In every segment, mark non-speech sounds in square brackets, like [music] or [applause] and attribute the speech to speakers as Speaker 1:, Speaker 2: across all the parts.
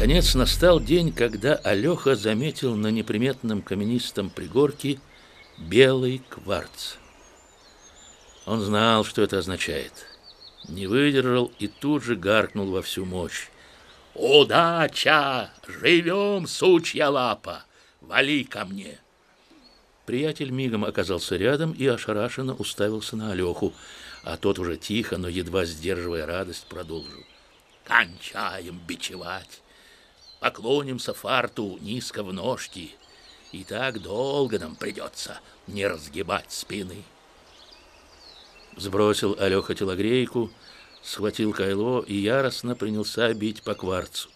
Speaker 1: Наконец настал день, когда Алёха заметил на неприметном каменистом пригорке белый кварц. Он знал, что это означает. Не выдержал и тут же гаркнул во всю мощь. «Удача! Живем, сучья лапа! Вали ко мне!» Приятель мигом оказался рядом и ошарашенно уставился на Алёху, а тот уже тихо, но едва сдерживая радость, продолжил. «Кончаем бичевать! Поклонимся фарту низко в ножки, и так долго нам придется не разгибать спины!» Сбросил Алёха телогрейку, схватил кайло и яростно принялся бить по кварцу.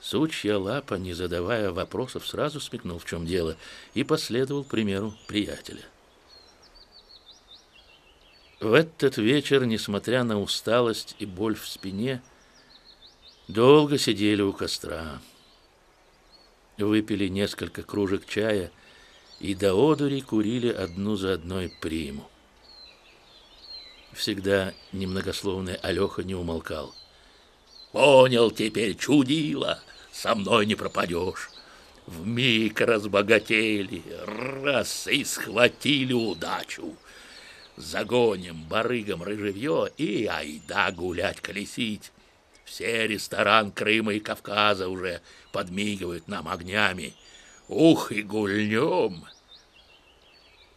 Speaker 1: Сучья лапа, не задавая вопросов, сразу смекнул, в чем дело, и последовал примеру приятеля. В этот вечер, несмотря на усталость и боль в спине, долго сидели у костра. Выпили несколько кружек чая и до одури курили одну за одной приму. Всегда немногословный Алёха не умолкал. Понял теперь, чудило, со мной не пропадешь. Вмиг разбогатели, раз и схватили удачу. Загоним барыгам рыжевье и айда гулять колесить. Все ресторан Крыма и Кавказа уже подмигивают нам огнями. Ух, и гульнем!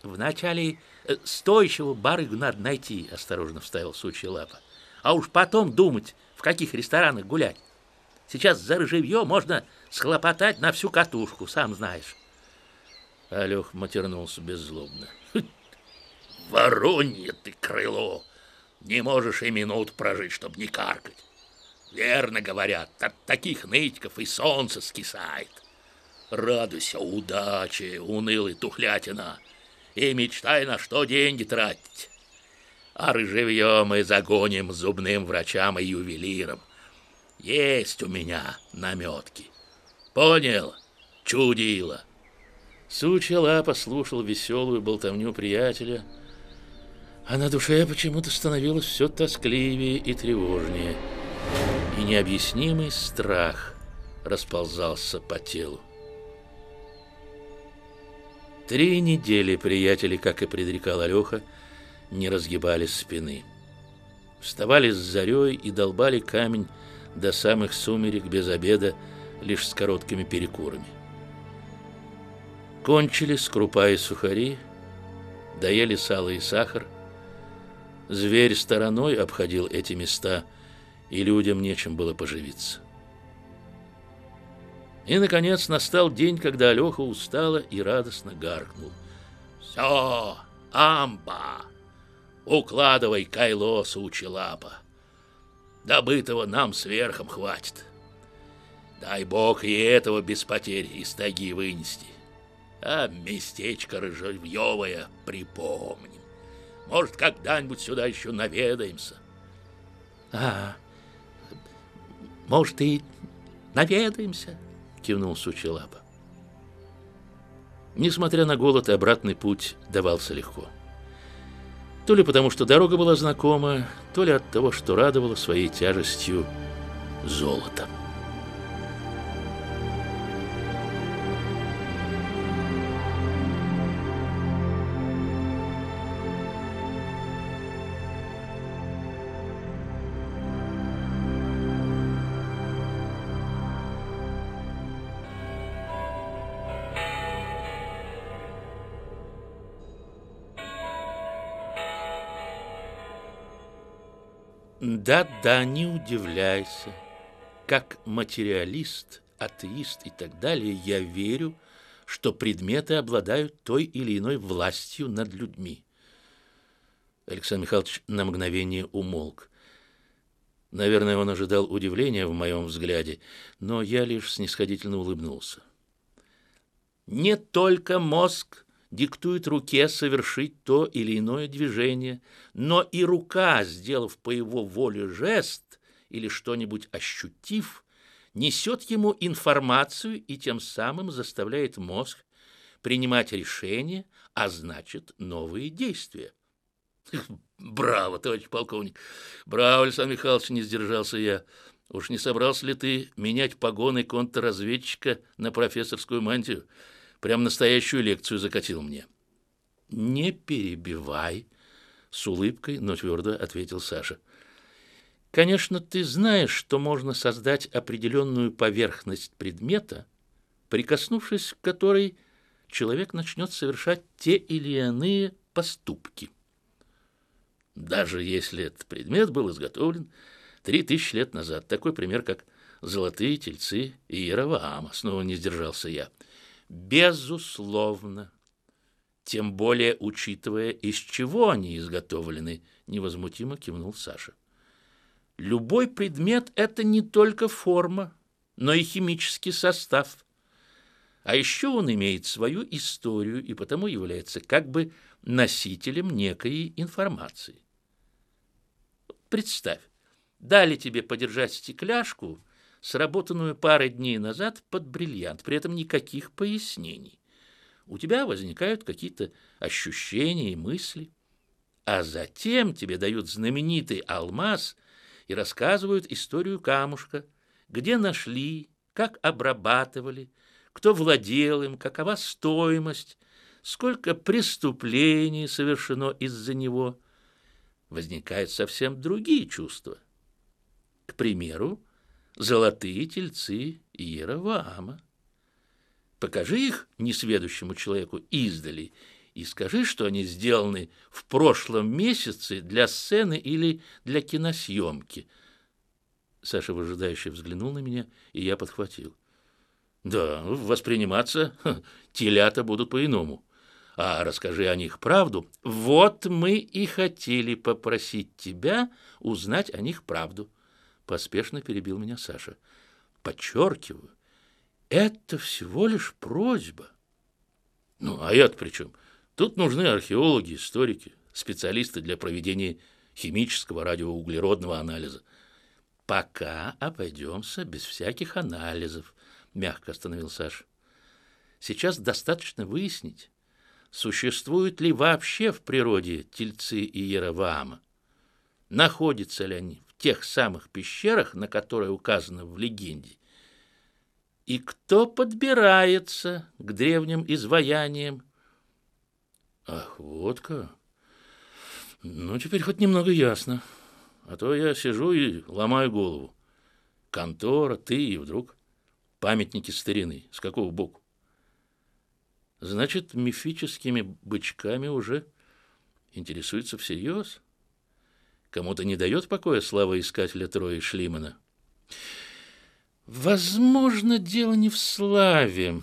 Speaker 1: Вначале э, стоящего барыгу надо найти, осторожно вставил сучья лапа. А уж потом думать, в каких ресторанах гулять. Сейчас за рыжевье можно схлопотать на всю катушку, сам знаешь. Алёх матернулся беззлобно. Воронье ты крыло! Не можешь и минут прожить, чтобы не каркать. Верно говорят, от таких нытиков и солнце скисает. Радуйся удаче, унылый тухлятина, и мечтай, на что деньги тратить а рыжевье мы загоним зубным врачам и ювелирам. Есть у меня наметки. Понял? Чудило. Сучья лапа слушал веселую болтовню приятеля, а на душе почему-то становилось все тоскливее и тревожнее, и необъяснимый страх расползался по телу. Три недели приятели, как и предрекал Алёха, не разгибали спины. Вставали с зарей и долбали камень до самых сумерек без обеда, лишь с короткими перекурами. Кончились крупа и сухари, доели сало и сахар. Зверь стороной обходил эти места, и людям нечем было поживиться. И, наконец, настал день, когда Алёха устала и радостно гаркнул. «Все, амба!» Укладывай кайло, сучья лапа. Добытого нам сверхом хватит. Дай бог и этого без потерь из таги вынести. А местечко рыжевьевое припомним. Может, когда-нибудь сюда еще наведаемся. А, может, и наведаемся, кивнул сучья лапа. Несмотря на голод, обратный путь давался легко. То ли потому, что дорога была знакома, то ли от того, что радовало своей тяжестью золото. Да-да, не удивляйся. Как материалист, атеист и так далее, я верю, что предметы обладают той или иной властью над людьми. Александр Михайлович на мгновение умолк. Наверное, он ожидал удивления в моем взгляде, но я лишь снисходительно улыбнулся. Не только мозг диктует руке совершить то или иное движение, но и рука, сделав по его воле жест или что-нибудь ощутив, несет ему информацию и тем самым заставляет мозг принимать решения, а значит, новые действия. [laughs] Браво, товарищ полковник! Браво, Александр Михайлович, не сдержался я. Уж не собрался ли ты менять погоны контрразведчика на профессорскую мантию? Прям настоящую лекцию закатил мне. Не перебивай, с улыбкой, но твердо ответил Саша. Конечно, ты знаешь, что можно создать определенную поверхность предмета, прикоснувшись к которой человек начнет совершать те или иные поступки. Даже если этот предмет был изготовлен три тысячи лет назад. Такой пример, как золотые тельцы Иераваама. Снова не сдержался я. Безусловно. Тем более, учитывая, из чего они изготовлены, невозмутимо кивнул Саша. Любой предмет – это не только форма, но и химический состав. А еще он имеет свою историю и потому является как бы носителем некой информации. Представь, дали тебе подержать стекляшку, сработанную парой дней назад под бриллиант, при этом никаких пояснений. У тебя возникают какие-то ощущения и мысли, а затем тебе дают знаменитый алмаз и рассказывают историю камушка, где нашли, как обрабатывали, кто владел им, какова стоимость, сколько преступлений совершено из-за него. Возникают совсем другие чувства – к примеру, золотые тельцы Иераваама. Покажи их несведущему человеку издали и скажи, что они сделаны в прошлом месяце для сцены или для киносъемки. Саша выжидающе взглянул на меня, и я подхватил. Да, восприниматься ха, [laughs] телята будут по-иному. А расскажи о них правду. Вот мы и хотели попросить тебя узнать о них правду. Поспешно перебил меня Саша. Подчеркиваю, это всего лишь просьба. Ну, а я-то при чем? Тут нужны археологи, историки, специалисты для проведения химического радиоуглеродного анализа. Пока обойдемся без всяких анализов, мягко остановил Саша. Сейчас достаточно выяснить, существуют ли вообще в природе тельцы и Иераваама, находятся ли они тех самых пещерах, на которые указано в легенде, и кто подбирается к древним изваяниям. Ах, вот как. Ну, теперь хоть немного ясно. А то я сижу и ломаю голову. Контора, ты и вдруг памятники старины. С какого боку? Значит, мифическими бычками уже интересуется всерьез? Кому-то не дает покоя слава искателя Трои Шлимана. Возможно, дело не в славе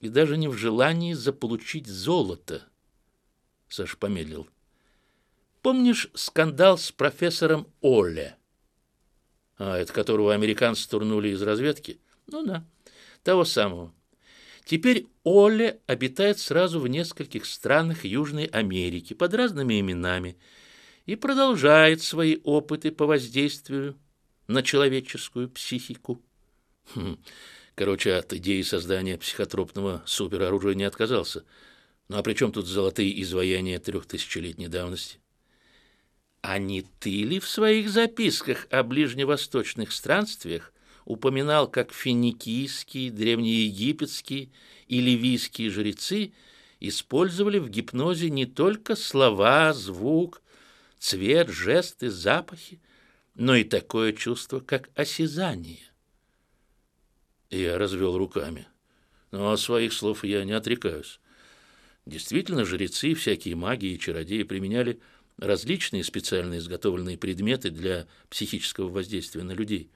Speaker 1: и даже не в желании заполучить золото. Саш помедлил. Помнишь скандал с профессором Оле? А, это которого американцы турнули из разведки? Ну да, того самого. Теперь Оле обитает сразу в нескольких странах Южной Америки под разными именами – и продолжает свои опыты по воздействию на человеческую психику. Хм. Короче, от идеи создания психотропного супероружия не отказался. Ну а при чем тут золотые изваяния трехтысячелетней давности? А не ты ли в своих записках о ближневосточных странствиях упоминал, как финикийские, древнеегипетские и ливийские жрецы использовали в гипнозе не только слова, звук, цвет, жесты, запахи, но и такое чувство, как осязание. Я развел руками. Но от своих слов я не отрекаюсь. Действительно, жрецы, всякие маги и чародеи применяли различные специально изготовленные предметы для психического воздействия на людей,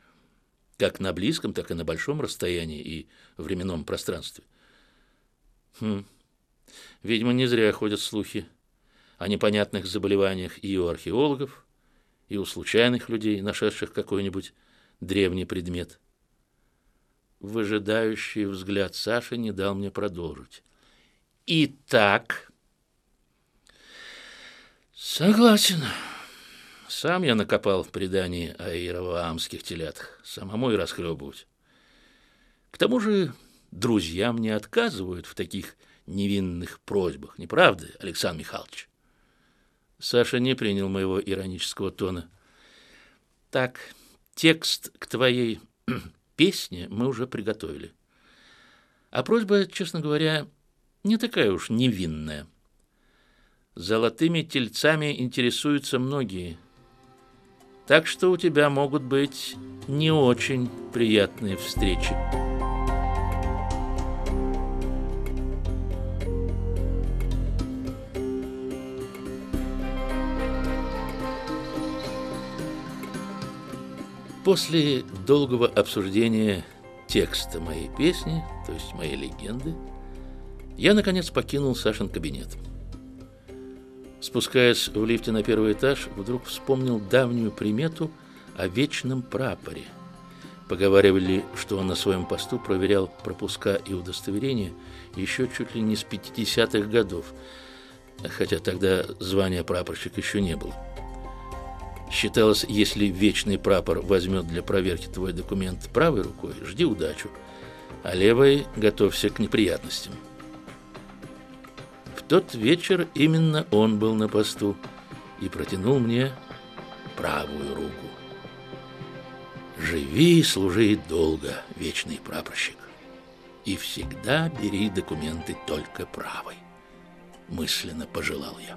Speaker 1: как на близком, так и на большом расстоянии и временном пространстве. Хм. Видимо, не зря ходят слухи о непонятных заболеваниях и у археологов, и у случайных людей, нашедших какой-нибудь древний предмет. Выжидающий взгляд Саши не дал мне продолжить. Итак, согласен. Сам я накопал в предании о иераваамских телятах, самому и расхлебывать. К тому же друзьям не отказывают в таких невинных просьбах, не правда, Александр Михайлович? Саша не принял моего иронического тона. Так, Текст к твоей [clears throat] песне мы уже приготовили. А просьба, честно говоря, не такая уж невинная. Золотыми тельцами интересуются многие. Так что у тебя могут быть не очень приятные встречи. После долгого обсуждения текста моей песни, то есть моей легенды, я, наконец, покинул Сашин кабинет. Спускаясь в лифте на первый этаж, вдруг вспомнил давнюю примету о вечном прапоре. Поговаривали, что он на своем посту проверял пропуска и удостоверения еще чуть ли не с 50-х годов, хотя тогда звания прапорщик еще не было. Считалось, если вечный прапор возьмет для проверки твой документ правой рукой, жди удачу, а левой готовься к неприятностям. В тот вечер именно он был на посту и протянул мне правую руку. Живи и служи долго, вечный прапорщик, и всегда бери документы только правой, мысленно пожелал я.